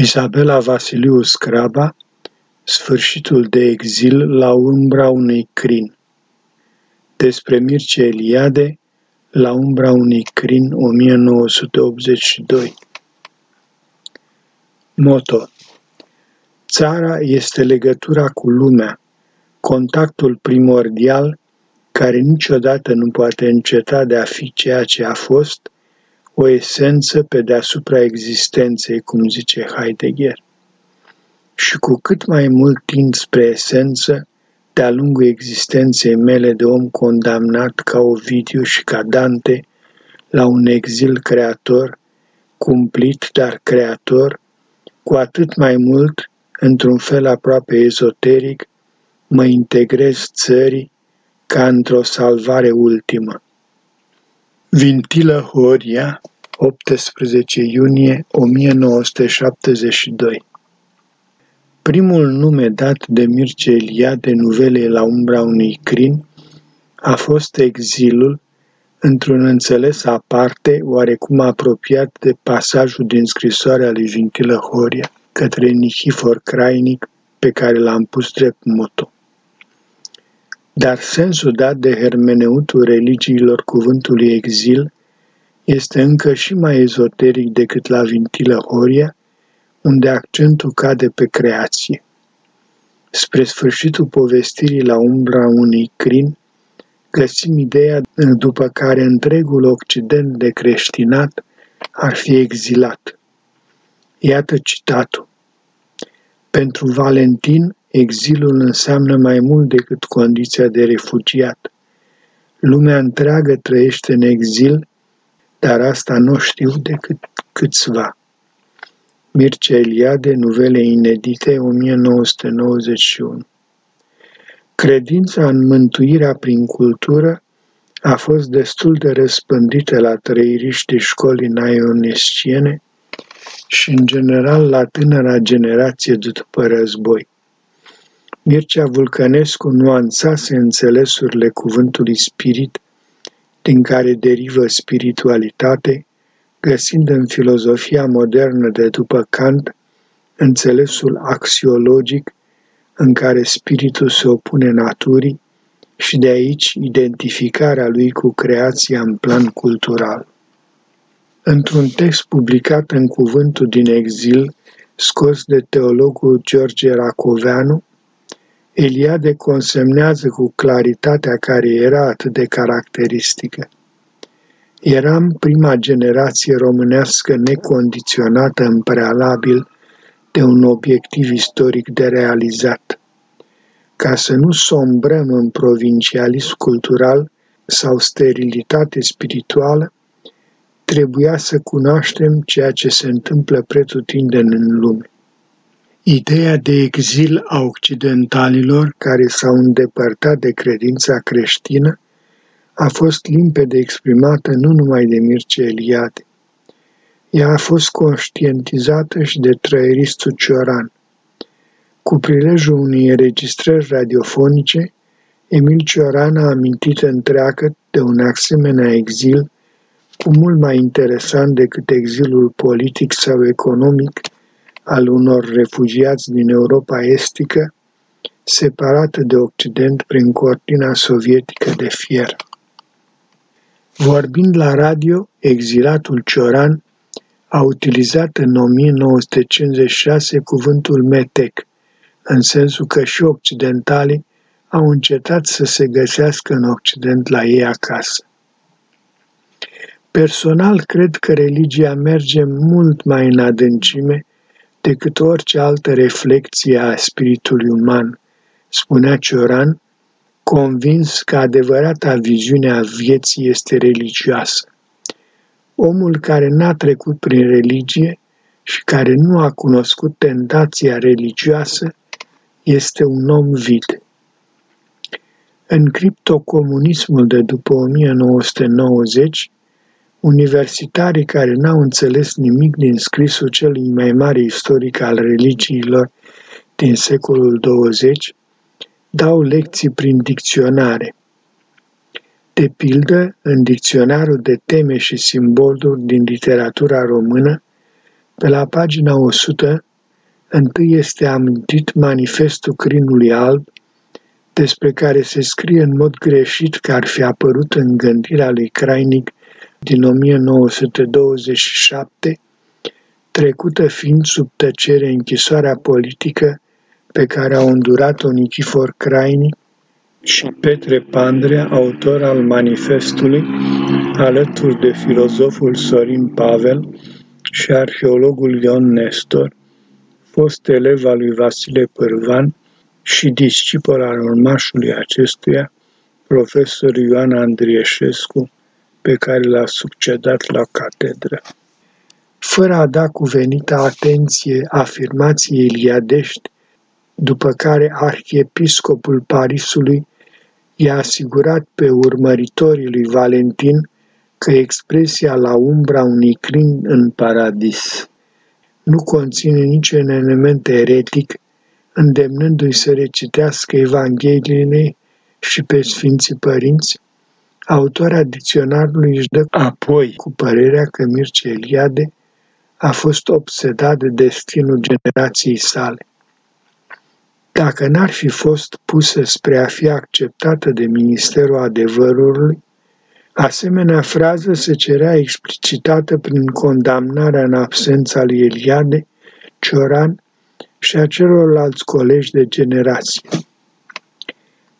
Isabela Vasiliu Scraba Sfârșitul de exil la umbra unui crin. Despre Mircea Eliade la umbra unui crin 1982 Moto. Țara este legătura cu lumea, contactul primordial care niciodată nu poate înceta de a fi ceea ce a fost, o esență pe deasupra existenței, cum zice Heidegger. Și cu cât mai mult tind spre esență, de-a lungul existenței mele de om condamnat ca Ovidiu și ca Dante la un exil creator, cumplit, dar creator, cu atât mai mult, într-un fel aproape ezoteric, mă integrez țării ca într-o salvare ultimă. Vintilă Horia, 18 iunie 1972 Primul nume dat de Mircea Eliade nuvelei la umbra unui crin a fost exilul, într-un înțeles aparte, oarecum apropiat de pasajul din scrisoarea lui Vintilă Horia către Nichifor Crainic, pe care l-am pus drept moto. Dar sensul dat de hermeneutul religiilor cuvântului exil este încă și mai ezoteric decât la Vintilă Horia, unde accentul cade pe creație. Spre sfârșitul povestirii la umbra unui crin, găsim ideea după care întregul Occident de creștinat ar fi exilat. Iată citatul. Pentru Valentin, exilul înseamnă mai mult decât condiția de refugiat. Lumea întreagă trăiește în exil dar asta nu știu decât câțiva. Mircea Eliade, Nuvele inedite, 1991 Credința în mântuirea prin cultură a fost destul de răspândită la trăiriștii școlii naionesciene și, în general, la tânăra generație de după război. Mircea Vulcănescu nuanțase înțelesurile cuvântului spirit din care derivă spiritualitate, găsind în filozofia modernă de după Kant înțelesul axiologic în care spiritul se opune naturii și de aici identificarea lui cu creația în plan cultural. Într-un text publicat în Cuvântul din exil, scos de teologul George Racoveanu, Eliade consemnează cu claritatea care era atât de caracteristică. Eram prima generație românească necondiționată în prealabil de un obiectiv istoric de realizat. Ca să nu sombrăm în provincialism cultural sau sterilitate spirituală, trebuia să cunoaștem ceea ce se întâmplă pretutindeni în lume. Ideea de exil a occidentalilor care s-au îndepărtat de credința creștină a fost limpede exprimată nu numai de Mircea Eliade. Ea a fost conștientizată și de trăieristul Cioran. Cu prilejul unei înregistrări radiofonice, Emil Cioran a amintit întreagă de un asemenea exil cu mult mai interesant decât exilul politic sau economic al unor refugiați din Europa Estică, separată de Occident prin cortina sovietică de fier. Vorbind la radio, exilatul Cioran a utilizat în 1956 cuvântul metec, în sensul că și occidentalii au încetat să se găsească în Occident la ei acasă. Personal, cred că religia merge mult mai în adâncime decât orice altă reflecție a spiritului uman, spunea Cioran, convins că adevărata viziune a vieții este religioasă. Omul care n-a trecut prin religie și care nu a cunoscut tentația religioasă este un om vid. În criptocomunismul de după 1990, Universitarii care n-au înțeles nimic din scrisul celui mai mare istoric al religiilor din secolul 20 dau lecții prin dicționare. De pildă, în dicționarul de teme și simboluri din literatura română, pe la pagina 100 întâi este amintit manifestul crinului alb, despre care se scrie în mod greșit că ar fi apărut în gândirea lui Crainic din 1927, trecută fiind sub tăcere închisoarea politică pe care au îndurat-o Nichifor Crainic și Petre Pandrea, autor al manifestului, alături de filozoful Sorin Pavel și arheologul Ion Nestor, fost elev al lui Vasile Pârvan și discipol al urmașului acestuia, profesor Ioan Andrieșescu, pe care l-a succedat la catedră. Fără a da cuvenită atenție afirmației iliadești, după care arhiepiscopul Parisului i-a asigurat pe urmăritorii lui Valentin că expresia la umbra unui crin în paradis nu conține niciun element eretic, îndemnându-i să recitească Evangheliile și pe Sfinții Părinți, autoarea dicționarului își dă apoi cu părerea că Mircea Eliade a fost obsedat de destinul generației sale. Dacă n-ar fi fost pusă spre a fi acceptată de Ministerul Adevărului, asemenea frază se cerea explicitată prin condamnarea în absența lui Eliade, Cioran și a celorlalți colegi de generație.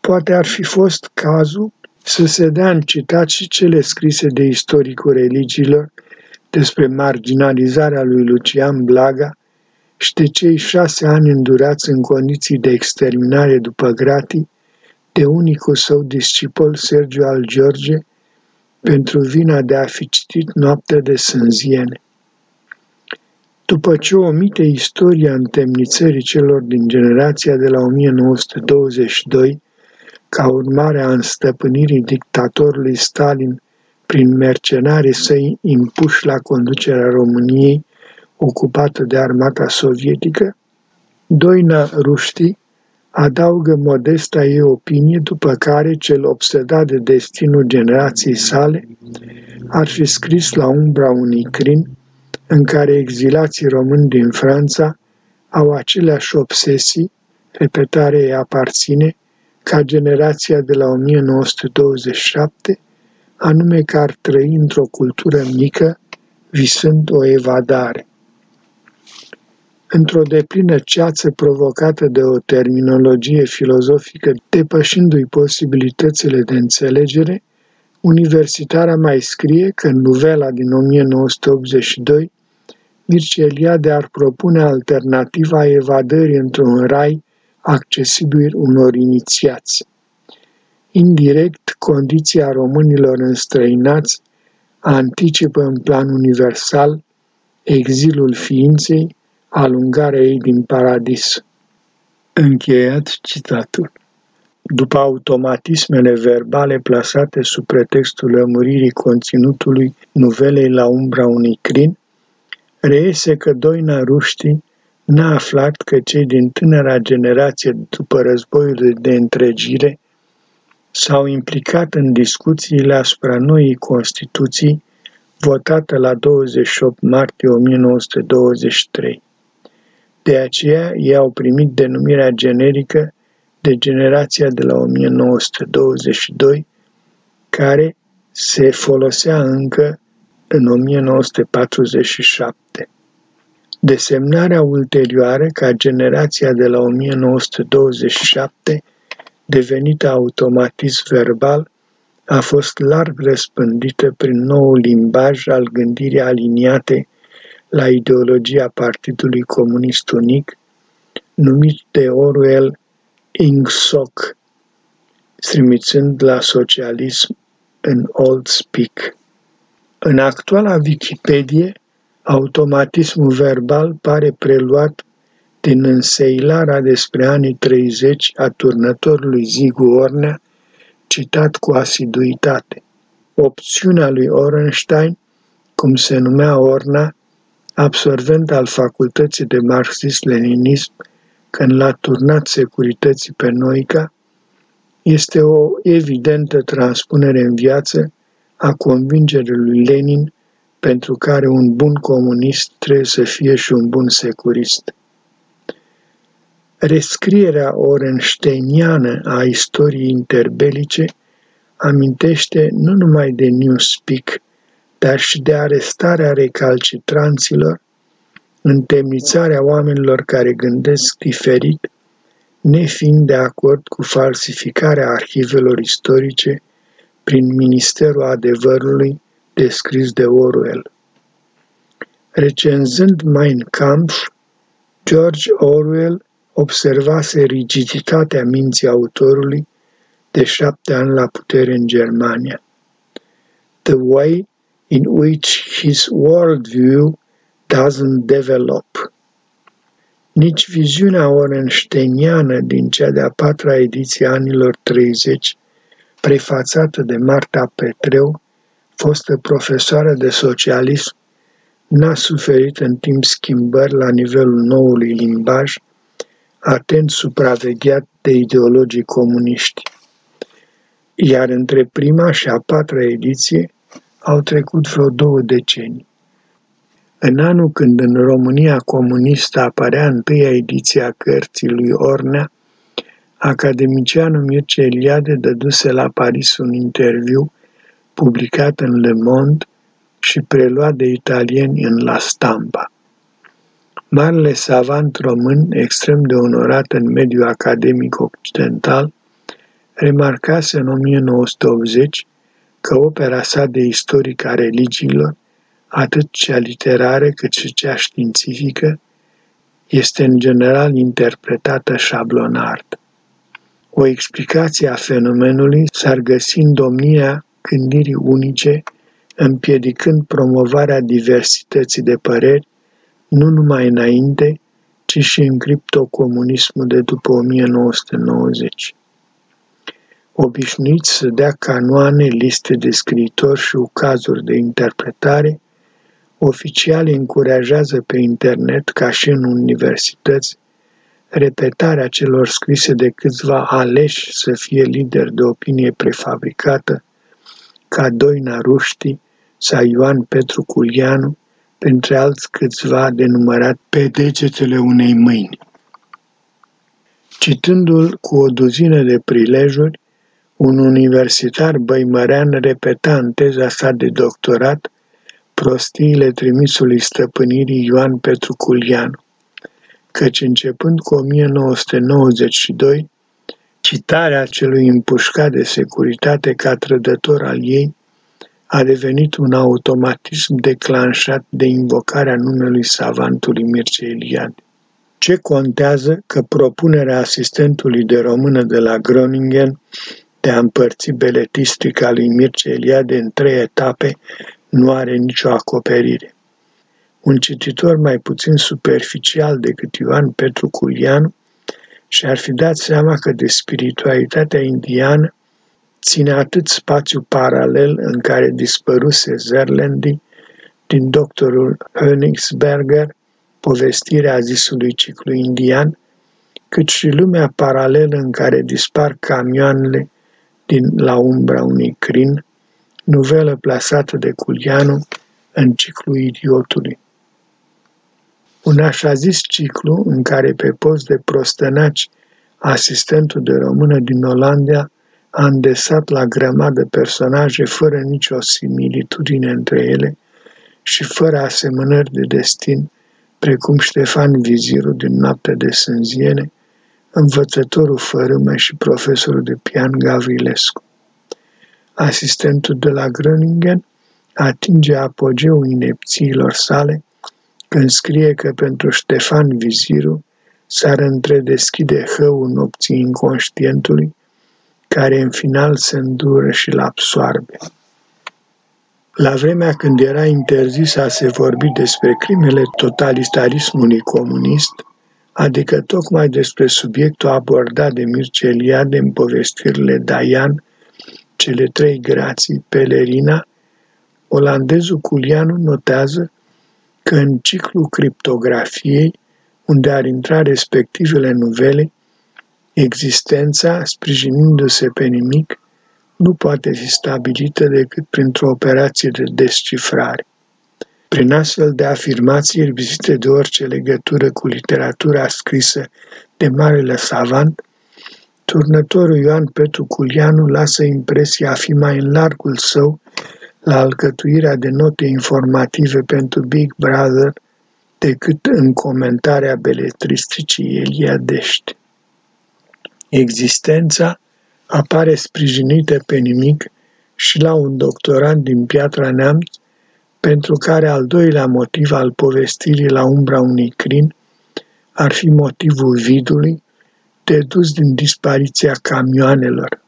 Poate ar fi fost cazul să se dea în citat și cele scrise de istoricul religiilor despre marginalizarea lui Lucian Blaga și de cei șase ani îndurați în condiții de exterminare după gratii de unicul său discipol Sergiu al George pentru vina de a fi citit noaptea de sânziene. După ce omite istoria întemnițării celor din generația de la 1922, ca urmare a înstăpânirii dictatorului Stalin prin mercenarii săi impuși la conducerea României, ocupată de armata sovietică, Doina Ruști adaugă modesta ei opinie după care cel obsedat de destinul generației sale ar fi scris la umbra unui crin în care exilații români din Franța au aceleași obsesii, repetare îi aparține, ca generația de la 1927, anume că ar trăi într-o cultură mică, visând o evadare. Într-o deplină ceață provocată de o terminologie filozofică depășindu-i posibilitățile de înțelegere, universitara mai scrie că în novela din 1982 Mircea Eliade ar propune alternativa evadării într-un rai accesibil unor inițiați. Indirect, condiția românilor înstrăinați anticipă în plan universal exilul ființei, alungarea ei din paradis. Încheiat citatul. După automatismele verbale plasate sub pretextul lămuririi conținutului nuvelei la umbra unui crin, reiese că Doina Ruștii n-a aflat că cei din tânăra generație după războiul de întregire s-au implicat în discuțiile asupra noii Constituții votată la 28 martie 1923. De aceea ei au primit denumirea generică de generația de la 1922, care se folosea încă în 1947. Desemnarea ulterioară ca generația de la 1927, devenită automatism verbal, a fost larg răspândită prin noul limbaj al gândirii aliniate la ideologia Partidului Comunist Unic, numit de Orwell Ingsoc, trimițând la socialism în Old Speak. În actuala Wikipedie, automatismul verbal pare preluat din înseilarea despre anii 30 a turnătorului Zigu Ornea, citat cu asiduitate. Opțiunea lui Orenstein, cum se numea Orna, absolvent al facultății de marxist-leninism, când l-a turnat securității pe Noica, este o evidentă transpunere în viață a convingerii lui Lenin pentru care un bun comunist trebuie să fie și un bun securist. Rescrierea orensteiniană a istoriei interbelice amintește nu numai de Newspeak, dar și de arestarea recalcitranților, întemnițarea oamenilor care gândesc diferit, nefiind de acord cu falsificarea arhivelor istorice prin Ministerul Adevărului descris de Orwell. Recenzând Mein Kampf, George Orwell observase rigiditatea minții autorului de șapte ani la putere în Germania. The way in which his worldview doesn't develop. Nici viziunea orensteiniană din cea de-a patra ediție anilor 30, prefațată de Marta Petreu, fostă profesoară de socialism, n-a suferit în timp schimbări la nivelul noului limbaj, atent supravegheat de ideologii comuniști. Iar între prima și a patra ediție au trecut vreo două decenii. În anul când în România comunistă apărea întâia ediție a cărții lui Ornea, academicianul Mircea Eliade dăduse la Paris un interviu publicat în Le Monde și preluat de italieni în La Stampa. Marele savant român, extrem de onorat în mediul academic occidental, remarcase în 1980 că opera sa de istoric a religiilor, atât cea literară cât și cea științifică, este în general interpretată șablonart. O explicație a fenomenului s-ar găsi în domnia gândirii unice, împiedicând promovarea diversității de păreri, nu numai înainte, ci și în criptocomunismul de după 1990 obișnuiți să dea canoane, liste de scriitori și cazuri de interpretare, oficialii încurajează pe internet, ca și în universități, repetarea celor scrise de câțiva aleși să fie lideri de opinie prefabricată, ca Doina Ruști sau Ioan Petru Culianu, printre alți câțiva denumărat pe degetele unei mâini. Citându-l cu o duzină de prilejuri, un universitar băimărean repeta în teza sa de doctorat prostiile trimisului stăpânirii Ioan Petru Culianu, căci începând cu 1992, citarea celui împușcat de securitate ca trădător al ei a devenit un automatism declanșat de invocarea numelui savantului Mircea Eliade. Ce contează că propunerea asistentului de română de la Groningen de a împărți beletistica lui Mircea Eliade în trei etape nu are nicio acoperire. Un cititor mai puțin superficial decât Ioan Petru Culianu și-ar fi dat seama că de spiritualitatea indiană ține atât spațiu paralel în care dispăruse Zerlendi din doctorul Hönigsberger, povestirea zisului ciclu indian, cât și lumea paralelă în care dispar camioanele din La umbra unui crin, novelă plasată de Culianu în ciclu idiotului. Un așa zis ciclu în care pe post de prostănaci asistentul de română din Olandia a îndesat la grămadă personaje fără nicio similitudine între ele și fără asemănări de destin, precum Ștefan Viziru din Noaptea de Sânziene, învățătorul fărâmă și profesorul de pian Gavrilescu. Asistentul de la Groningen atinge apogeul inepțiilor sale când scrie că pentru Ștefan Viziru s-ar întredeschide hăul nopții inconștientului, care în final se îndură și l absoarbe. La vremea când era interzis a se vorbi despre crimele totalitarismului comunist, adică tocmai despre subiectul abordat de Mircea Eliade în povestirile Dayan, cele trei grații, Pelerina, olandezul Culianu notează că în ciclul criptografiei, unde ar intra respectivele nuvele, existența, sprijinindu-se pe nimic, nu poate fi stabilită decât printr-o operație de descifrare. Prin astfel de afirmații lipsite de orice legătură cu literatura scrisă de marele savant, turnătorul Ioan Petru Culianu lasă impresia a fi mai în largul său la alcătuirea de note informative pentru Big Brother decât în comentarea beletristicii Eliadești. Existența apare sprijinită pe nimic și la un doctorant din Piatra Neamț, pentru care al doilea motiv al povestirii la umbra unui crin ar fi motivul vidului, dedus din dispariția camioanelor.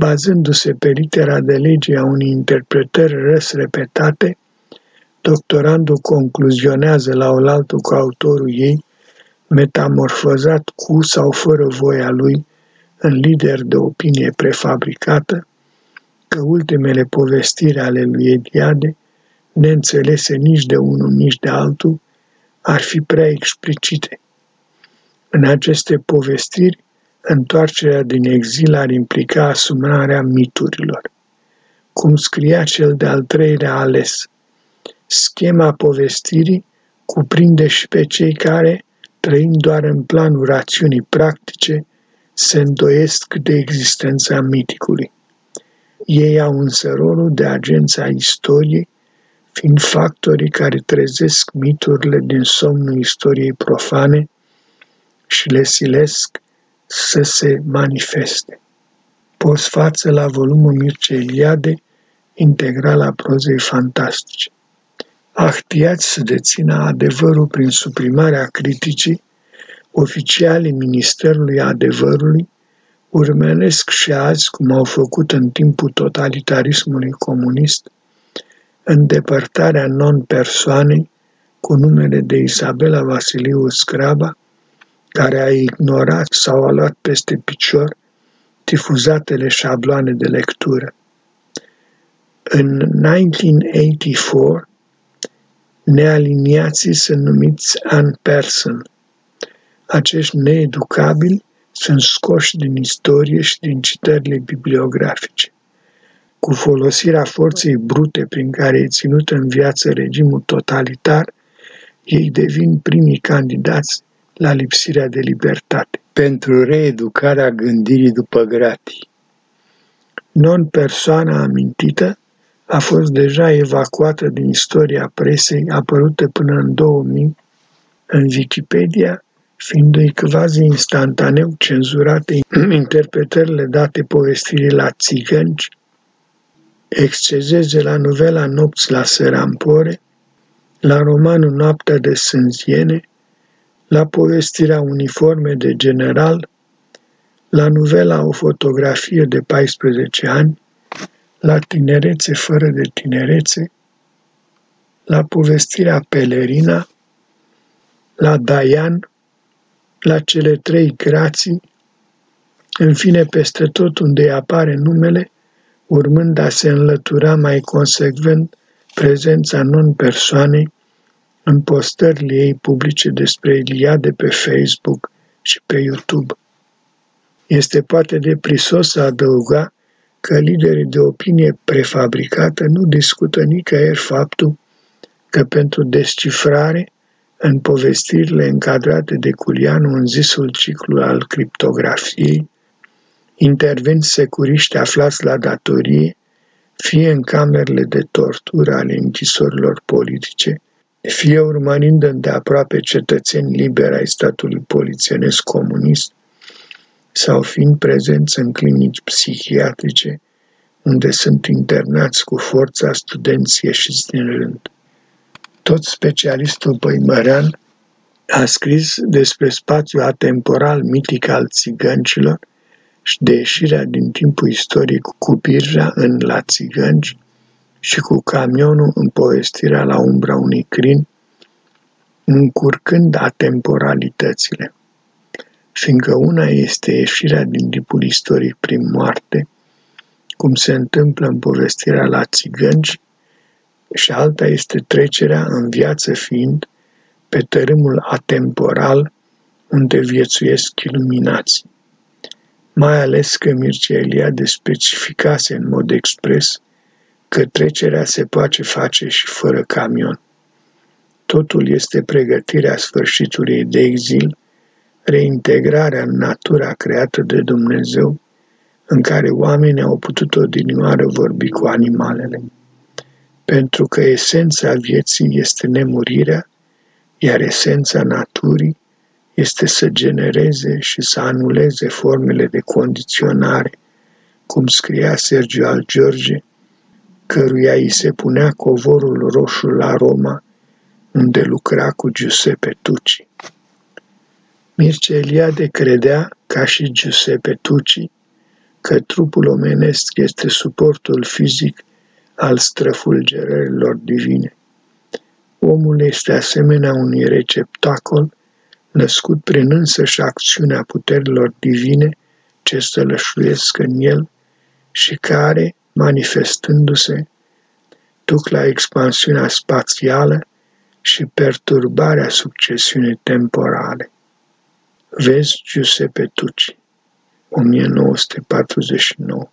Bazându-se pe litera de lege a unei interpretări răs repetate, doctorandul concluzionează la oaltă cu autorul ei, metamorfozat cu sau fără voia lui în lider de opinie prefabricată, că ultimele povestiri ale lui Ediade, neînțelese nici de unul, nici de altul, ar fi prea explicite. În aceste povestiri, întoarcerea din exil ar implica asumarea miturilor. Cum scria cel de-al treilea ales, schema povestirii cuprinde și pe cei care, trăind doar în planul rațiunii practice, se îndoiesc de existența miticului. Ei au însă rolul de agența istoriei, fiind factorii care trezesc miturile din somnul istoriei profane și le silesc să se manifeste. Poți față la volumul Mircea Eliade, integral a prozei fantastice. Ahtiați să dețină adevărul prin suprimarea criticii, oficialii Ministerului Adevărului urmenesc și azi, cum au făcut în timpul totalitarismului comunist, îndepărtarea non-persoanei cu numele de Isabela Vasiliu Scraba, care a ignorat sau a luat peste picior difuzatele șabloane de lectură. În 1984, nealiniații sunt numiți person. Acești needucabili sunt scoși din istorie și din citările bibliografice. Cu folosirea forței brute prin care e ținut în viață regimul totalitar, ei devin primii candidați la lipsirea de libertate. Pentru reeducarea gândirii după gratii. Non-persoana amintită a fost deja evacuată din istoria presei apărută până în 2000 în Wikipedia, fiindu-i quasi instantaneu cenzurate interpretările date povestirii la țigănci, excezeze la novela Nopți la Sărampore, la romanul Noaptea de Sânziene, la povestirea Uniforme de general, la novela O fotografie de 14 ani, la Tinerețe fără de tinerețe, la povestirea Pelerina, la Daian, la cele trei grații, în fine peste tot unde apare numele, urmând a se înlătura mai consecvent prezența non-persoanei în postările ei publice despre Iliade pe Facebook și pe YouTube. Este poate de prisos să adăuga că liderii de opinie prefabricată nu discută nicăieri faptul că pentru descifrare, în povestirile încadrate de Culianu în zisul ciclu al criptografiei, intervin securiști aflați la datorie, fie în camerele de tortură ale închisorilor politice, fie urmărind îndeaproape cetățeni liberi ai statului polițienesc comunist, sau fiind prezenți în clinici psihiatrice, unde sunt internați cu forța studenți ieșiți din rând. Tot specialistul Păimărean a scris despre spațiul atemporal mitic al țigăncilor și de ieșirea din timpul istoric cu birja în la țigănci și cu camionul în povestirea la umbra unui crin, încurcând atemporalitățile fiindcă una este ieșirea din tipul istoric prin moarte, cum se întâmplă în povestirea la țigănci, și alta este trecerea în viață fiind pe tărâmul atemporal unde viețuiesc iluminații. Mai ales că Mircea Eliade specificase în mod expres că trecerea se poate face și fără camion. Totul este pregătirea sfârșitului de exil, reintegrarea în natura creată de Dumnezeu, în care oamenii au putut odinioară vorbi cu animalele. Pentru că esența vieții este nemurirea, iar esența naturii este să genereze și să anuleze formele de condiționare, cum scria Sergio al George, căruia îi se punea covorul roșu la Roma, unde lucra cu Giuseppe Tucci. Mircea Eliade credea, ca și Giuseppe Tucci, că trupul omenesc este suportul fizic al străfulgerărilor divine. Omul este asemenea unui receptacol născut prin însăși acțiunea puterilor divine ce stălășuiesc în el și care, manifestându-se, duc la expansiunea spațială și perturbarea succesiunii temporale. Vezi Giuseppe Tucci, 1949